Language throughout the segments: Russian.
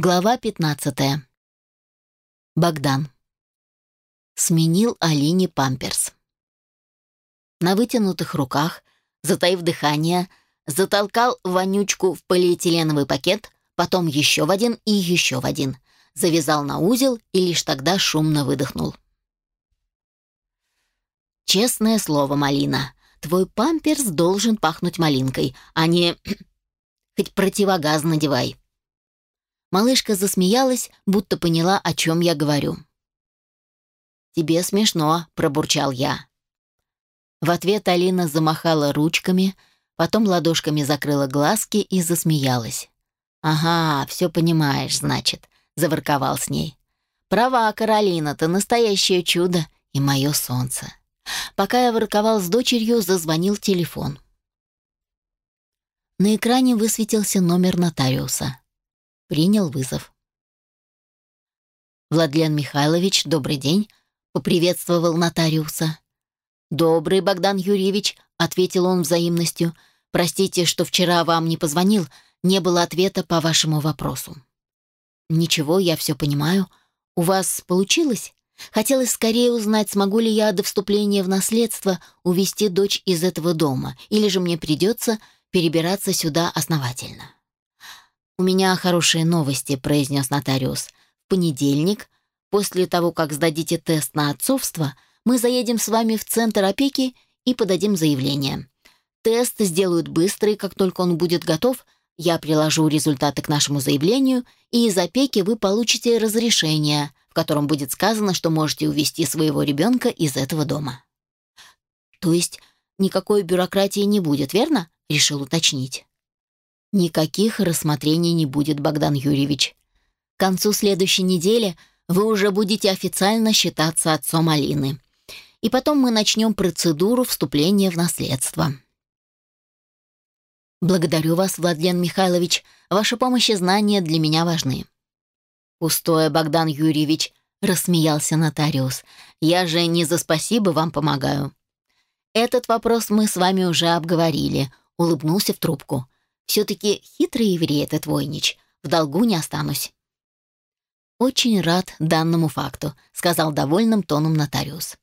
Глава 15. Богдан. Сменил Алине памперс. На вытянутых руках, затаив дыхание, затолкал вонючку в полиэтиленовый пакет, потом еще в один и еще в один. Завязал на узел и лишь тогда шумно выдохнул. «Честное слово, Малина, твой памперс должен пахнуть малинкой, а не... хоть противогаз надевай». Малышка засмеялась, будто поняла, о чем я говорю. «Тебе смешно», — пробурчал я. В ответ Алина замахала ручками, потом ладошками закрыла глазки и засмеялась. «Ага, все понимаешь, значит», — заворковал с ней. «Права, Каролина, ты настоящее чудо и мое солнце». Пока я ворковал с дочерью, зазвонил телефон. На экране высветился номер нотариуса. Принял вызов. «Владлен Михайлович, добрый день», — поприветствовал нотариуса. «Добрый, Богдан Юрьевич», — ответил он взаимностью. «Простите, что вчера вам не позвонил, не было ответа по вашему вопросу». «Ничего, я все понимаю. У вас получилось? Хотелось скорее узнать, смогу ли я до вступления в наследство увести дочь из этого дома, или же мне придется перебираться сюда основательно». «У меня хорошие новости», — произнес нотариус. «В понедельник, после того, как сдадите тест на отцовство, мы заедем с вами в центр опеки и подадим заявление. Тест сделают быстро, и как только он будет готов, я приложу результаты к нашему заявлению, и из опеки вы получите разрешение, в котором будет сказано, что можете увезти своего ребенка из этого дома». «То есть никакой бюрократии не будет, верно?» — решил уточнить. Никаких рассмотрений не будет, Богдан Юрьевич. К концу следующей недели вы уже будете официально считаться отцом Алины. И потом мы начнем процедуру вступления в наследство. Благодарю вас, Владлен Михайлович. Ваша помощь и знания для меня важны. Пустое, Богдан Юрьевич, рассмеялся нотариус. Я же не за спасибо вам помогаю. Этот вопрос мы с вами уже обговорили, улыбнулся в трубку. Все-таки хитрый еврей этот войнич. В долгу не останусь». «Очень рад данному факту», — сказал довольным тоном нотариус.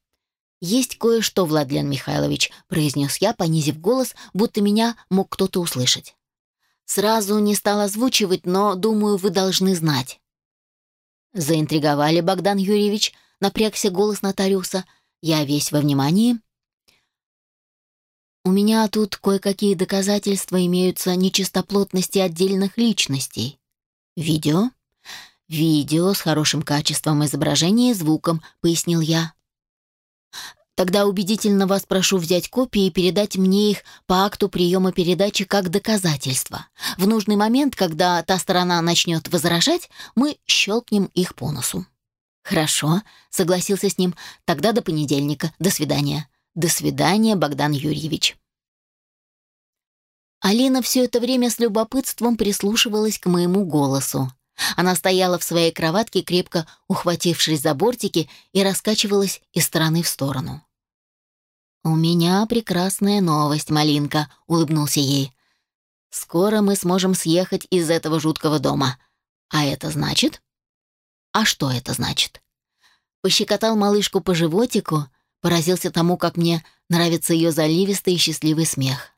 «Есть кое-что, Владлен Михайлович», — произнес я, понизив голос, будто меня мог кто-то услышать. «Сразу не стал озвучивать, но, думаю, вы должны знать». «Заинтриговали, Богдан Юрьевич», — напрягся голос нотариуса. «Я весь во внимании». У меня тут кое-какие доказательства имеются нечистоплотности отдельных личностей. Видео? Видео с хорошим качеством изображения и звуком, пояснил я. Тогда убедительно вас прошу взять копии и передать мне их по акту приема передачи как доказательство. В нужный момент, когда та сторона начнет возражать, мы щелкнем их по носу. «Хорошо», — согласился с ним. «Тогда до понедельника. До свидания». «До свидания, Богдан Юрьевич». Алина все это время с любопытством прислушивалась к моему голосу. Она стояла в своей кроватке, крепко ухватившись за бортики, и раскачивалась из стороны в сторону. «У меня прекрасная новость, Малинка», — улыбнулся ей. «Скоро мы сможем съехать из этого жуткого дома. А это значит?» «А что это значит?» Пощекотал малышку по животику, Поразился тому, как мне нравится ее заливистый и счастливый смех.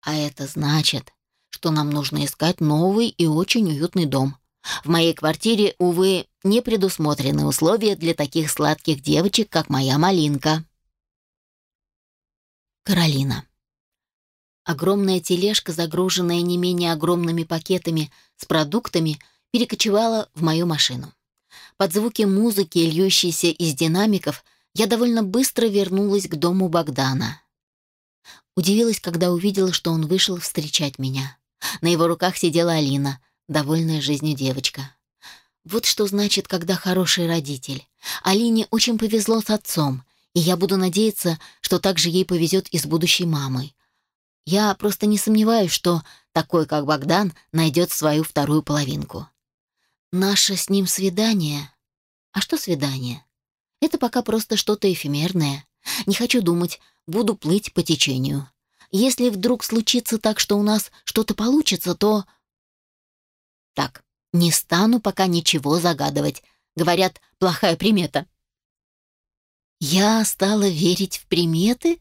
А это значит, что нам нужно искать новый и очень уютный дом. В моей квартире, увы, не предусмотрены условия для таких сладких девочек, как моя малинка. Каролина. Огромная тележка, загруженная не менее огромными пакетами с продуктами, перекочевала в мою машину. Под звуки музыки, льющейся из динамиков, я довольно быстро вернулась к дому Богдана. Удивилась, когда увидела, что он вышел встречать меня. На его руках сидела Алина, довольная жизнью девочка. Вот что значит, когда хороший родитель. Алине очень повезло с отцом, и я буду надеяться, что также ей повезет и с будущей мамой. Я просто не сомневаюсь, что такой, как Богдан, найдет свою вторую половинку. Наше с ним свидание... А что свидание? Это пока просто что-то эфемерное. Не хочу думать, буду плыть по течению. Если вдруг случится так, что у нас что-то получится, то... Так, Не стану пока ничего загадывать. Говорят, плохая примета. Я стала верить в приметы?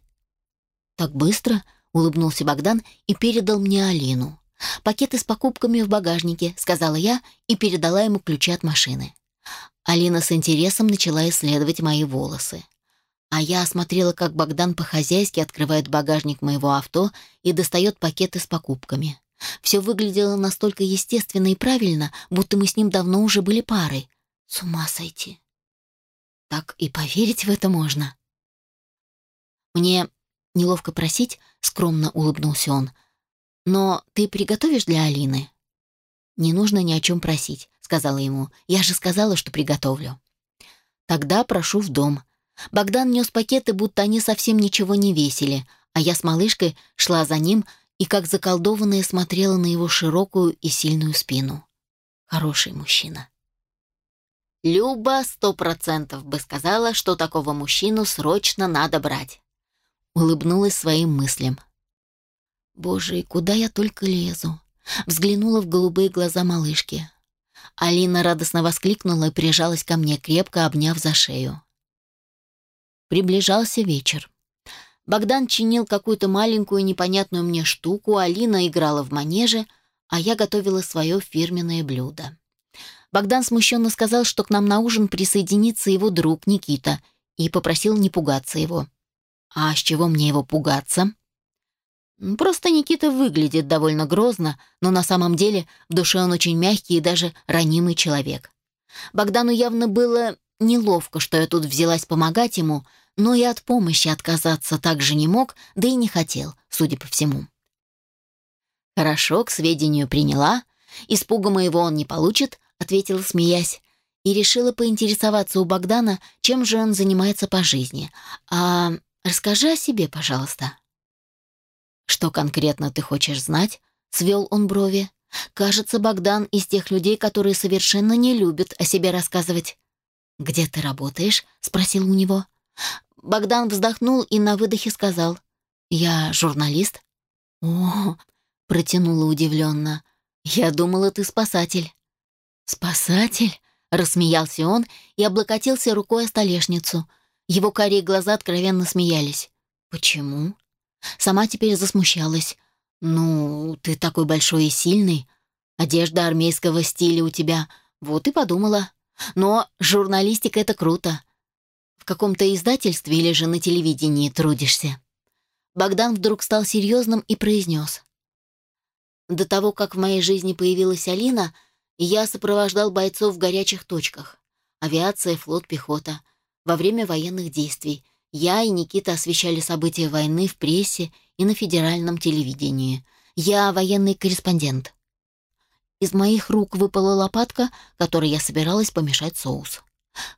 Так быстро, улыбнулся Богдан и передал мне Алину. «Пакеты с покупками в багажнике», — сказала я и передала ему ключи от машины. Алина с интересом начала исследовать мои волосы. А я осмотрела, как Богдан по-хозяйски открывает багажник моего авто и достает пакеты с покупками. Все выглядело настолько естественно и правильно, будто мы с ним давно уже были парой. С ума сойти. Так и поверить в это можно. Мне неловко просить, скромно улыбнулся он. Но ты приготовишь для Алины? Не нужно ни о чем просить, сказала ему. Я же сказала, что приготовлю. Тогда прошу в дом. Богдан нес пакеты, будто они совсем ничего не весили, а я с малышкой шла за ним и как заколдованная смотрела на его широкую и сильную спину. Хороший мужчина. Люба сто процентов бы сказала, что такого мужчину срочно надо брать. Улыбнулась своим мыслям. Боже, куда я только лезу? Взглянула в голубые глаза малышки. Алина радостно воскликнула и прижалась ко мне, крепко обняв за шею. Приближался вечер. Богдан чинил какую-то маленькую непонятную мне штуку, Алина играла в манеже, а я готовила свое фирменное блюдо. Богдан смущенно сказал, что к нам на ужин присоединится его друг Никита и попросил не пугаться его. А с чего мне его пугаться? Просто Никита выглядит довольно грозно, но на самом деле в душе он очень мягкий и даже ранимый человек. Богдану явно было неловко, что я тут взялась помогать ему, но и от помощи отказаться также не мог, да и не хотел, судя по всему. «Хорошо, к сведению приняла. Испуга моего он не получит», — ответила, смеясь, и решила поинтересоваться у Богдана, чем же он занимается по жизни. «А расскажи о себе, пожалуйста». «Что конкретно ты хочешь знать?» — свел он брови. «Кажется, Богдан из тех людей, которые совершенно не любят о себе рассказывать». «Где ты работаешь?» — спросил у него. Богдан вздохнул и на выдохе сказал. «Я журналист». «О!» — протянула удивленно. «Я думала, ты спасатель». «Спасатель?» — рассмеялся он и облокотился рукой о столешницу. Его карие глаза откровенно смеялись. «Почему?» Сама теперь засмущалась. «Ну, ты такой большой и сильный. Одежда армейского стиля у тебя. Вот и подумала. Но журналистика — это круто. В каком-то издательстве или же на телевидении трудишься?» Богдан вдруг стал серьезным и произнес. «До того, как в моей жизни появилась Алина, я сопровождал бойцов в горячих точках. Авиация, флот, пехота. Во время военных действий. Я и Никита освещали события войны в прессе и на федеральном телевидении. Я военный корреспондент. Из моих рук выпала лопатка, которой я собиралась помешать соус.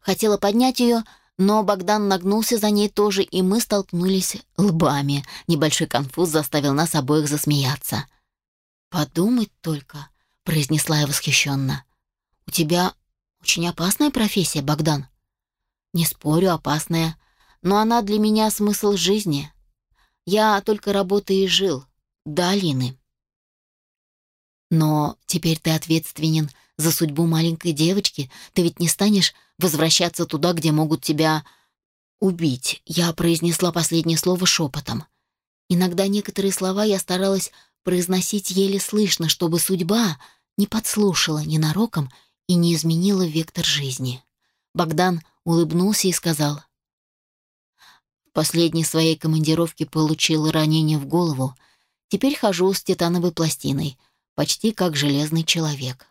Хотела поднять ее, но Богдан нагнулся за ней тоже, и мы столкнулись лбами. Небольшой конфуз заставил нас обоих засмеяться. «Подумать только», — произнесла я восхищенно. «У тебя очень опасная профессия, Богдан». «Не спорю, опасная но она для меня смысл жизни. Я только работаю и жил, до Алины. Но теперь ты ответственен за судьбу маленькой девочки. Ты ведь не станешь возвращаться туда, где могут тебя убить. Я произнесла последнее слово шепотом. Иногда некоторые слова я старалась произносить еле слышно, чтобы судьба не подслушала ненароком и не изменила вектор жизни. Богдан улыбнулся и сказал, последней своей командировке получил ранение в голову. Теперь хожу с титановой пластиной, почти как железный человек.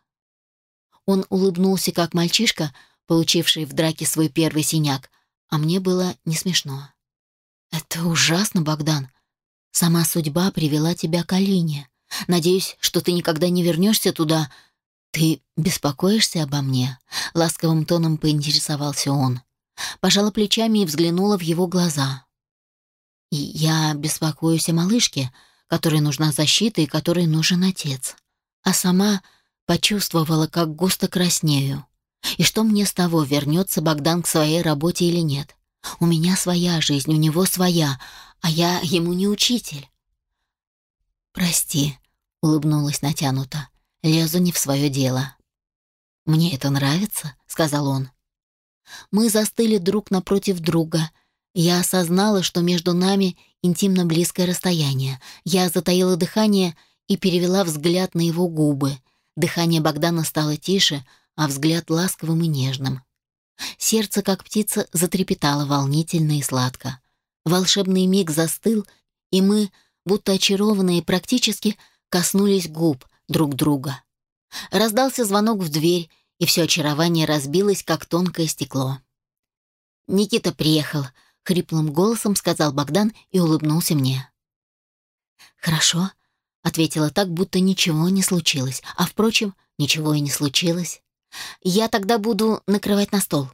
Он улыбнулся, как мальчишка, получивший в драке свой первый синяк, а мне было не смешно. «Это ужасно, Богдан. Сама судьба привела тебя к Алине. Надеюсь, что ты никогда не вернешься туда. Ты беспокоишься обо мне?» — ласковым тоном поинтересовался он пожала плечами и взглянула в его глаза. И я беспокоюсь о малышке, которой нужна защита и которой нужен отец. А сама почувствовала, как густо краснею. И что мне с того, вернется Богдан к своей работе или нет? У меня своя жизнь, у него своя, а я ему не учитель. «Прости», — улыбнулась натянуто, — «лезу не в свое дело». «Мне это нравится», — сказал он. Мы застыли друг напротив друга. Я осознала, что между нами интимно близкое расстояние. Я затаила дыхание и перевела взгляд на его губы. Дыхание Богдана стало тише, а взгляд ласковым и нежным. Сердце, как птица, затрепетало волнительно и сладко. Волшебный миг застыл, и мы, будто очарованные, практически коснулись губ друг друга. Раздался звонок в дверь, и все очарование разбилось, как тонкое стекло. «Никита приехал», — хриплым голосом сказал Богдан и улыбнулся мне. «Хорошо», — ответила так, будто ничего не случилось. А, впрочем, ничего и не случилось. «Я тогда буду накрывать на стол».